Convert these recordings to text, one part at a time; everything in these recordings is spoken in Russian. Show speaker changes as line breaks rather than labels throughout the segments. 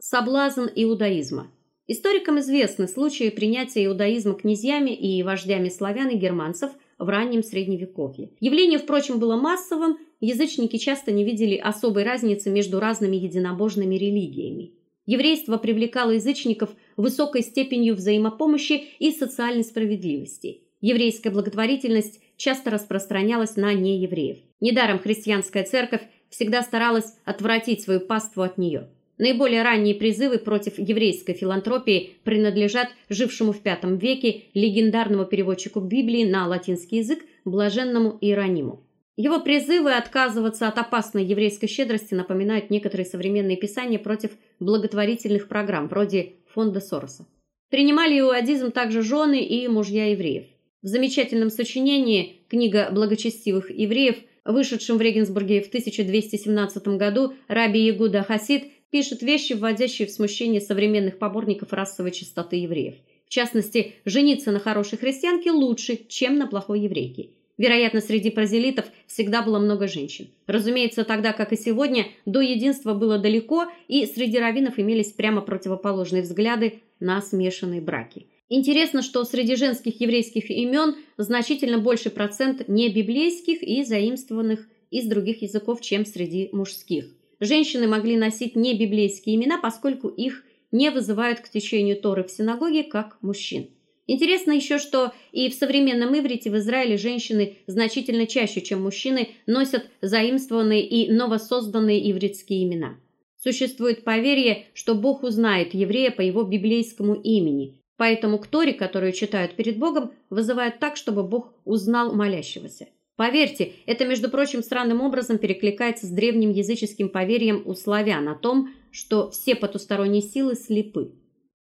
соблазн иудаизма. Историкам известны случаи принятия иудаизма князьями и вождями славян и германцев в раннем средневековье. Явление, впрочем, было массовым, язычники часто не видели особой разницы между разными единобожными религиями. Еврейство привлекало язычников высокой степенью взаимопомощи и социальной справедливости. Еврейская благотворительность часто распространялась на неевреев. Недаром христианская церковь всегда старалась отвратить свою паству от нее. Наиболее ранние призывы против еврейской филантропии принадлежат жившему в V веке легендарному переводчику Библии на латинский язык блаженному Иерониму. Его призывы отказываться от опасной еврейской щедрости напоминают некоторые современные писания против благотворительных программ, вроде фонда Сороса. Принимали иудаизм также жены и мужья евреев. В замечательном сочинении Книга благочестивых евреев, вышедшем в Регенсбурге в 1217 году, Раби Ягуда Хасид пишет вещи, вводящие в смущение современных поборников расовой чистоты евреев. В частности, жениться на хорошей христианке лучше, чем на плохой еврейке. Вероятно, среди прозелитов всегда было много женщин. Разумеется, тогда, как и сегодня, до единства было далеко, и среди раввинов имелись прямо противоположные взгляды на смешанные браки. Интересно, что среди женских еврейских имен значительно больше процент не библейских и заимствованных из других языков, чем среди мужских женщины могли носить не библейские имена, поскольку их не вызывают к течению Торы в синагоге, как мужчин. Интересно еще, что и в современном иврите в Израиле женщины значительно чаще, чем мужчины, носят заимствованные и новосозданные ивритские имена. Существует поверье, что Бог узнает еврея по его библейскому имени. Поэтому к Торе, которую читают перед Богом, вызывают так, чтобы Бог узнал молящегося. Поверьте, это, между прочим, странным образом перекликается с древним языческим поверьем у славян о том, что все потусторонние силы слепы.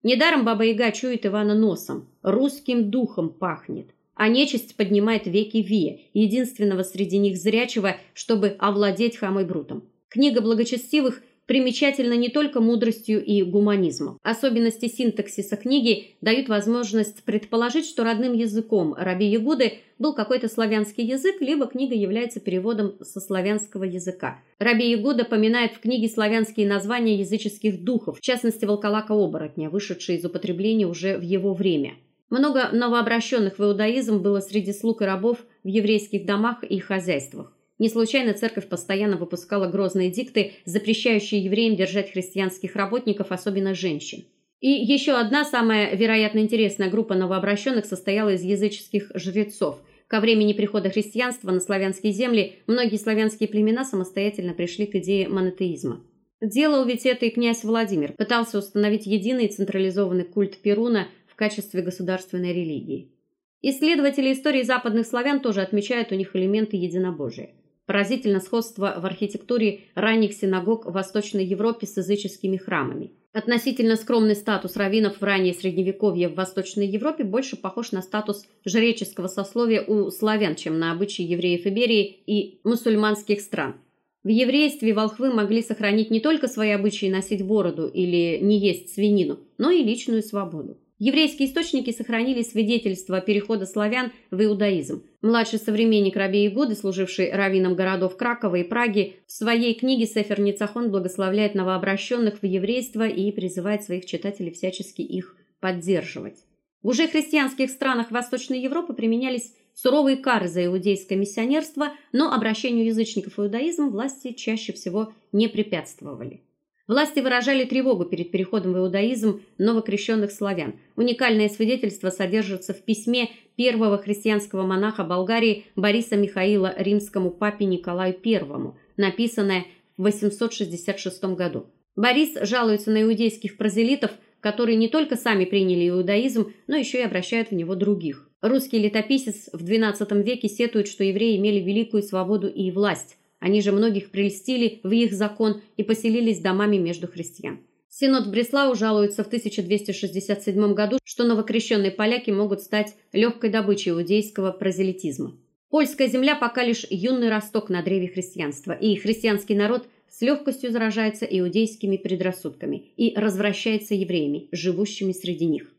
Недаром Баба-Яга чует Ивана носом, русским духом пахнет, а нечисть поднимает веки Вия, единственного среди них зрячего, чтобы овладеть хамой брутом. Книга благочестивых примечательна не только мудростью и гуманизмом. Особенности синтаксиса книги дают возможность предположить, что родным языком Раби Ягуды был какой-то славянский язык, либо книга является переводом со славянского языка. Раби Ягуда поминает в книге славянские названия языческих духов, в частности волколака-оборотня, вышедшие из употребления уже в его время. Много новообращенных в иудаизм было среди слуг и рабов в еврейских домах и хозяйствах. Не случайно церковь постоянно выпускала грозные дикты, запрещающие евреям держать христианских работников, особенно женщин. И еще одна самая, вероятно, интересная группа новообращенных состояла из языческих жрецов. Ко времени прихода христианства на славянские земли многие славянские племена самостоятельно пришли к идее монотеизма. Делал ведь это и князь Владимир, пытался установить единый централизованный культ Перуна в качестве государственной религии. Исследователи истории западных славян тоже отмечают у них элементы единобожия. Поразительно сходство в архитектуре ранних синагог в Восточной Европе с языческими храмами. Относительно скромный статус раввинов в раннее средневековье в Восточной Европе больше похож на статус жреческого сословия у славян, чем на обычаи евреев Иберии и мусульманских стран. В еврействе волхвы могли сохранить не только свои обычаи носить бороду или не есть свинину, но и личную свободу. Еврейские источники сохранили свидетельства перехода славян в иудаизм. Младший современник Раби Игуды, служивший раввином городов Кракова и Праги, в своей книге Сефер Ницахон благословляет новообращенных в еврейство и призывает своих читателей всячески их поддерживать. В уже христианских странах Восточной Европы применялись суровые кары за иудейское миссионерство, но обращению язычников в иудаизм власти чаще всего не препятствовали. Власти выражали тревогу перед переходом в иудаизм новокрещенных славян. Уникальное свидетельство содержится в письме первого христианского монаха Болгарии Бориса Михаила римскому папе Николаю I, написанное в 866 году. Борис жалуется на иудейских прозелитов, которые не только сами приняли иудаизм, но еще и обращают в него других. Русский летописец в XII веке сетует, что евреи имели великую свободу и власть они же многих прельстили в их закон и поселились домами между христиан. Синод Бреслау жалуется в 1267 году, что новокрещенные поляки могут стать легкой добычей иудейского прозелитизма. Польская земля пока лишь юный росток на древе христианства, и христианский народ с легкостью заражается иудейскими предрассудками и развращается евреями, живущими среди них.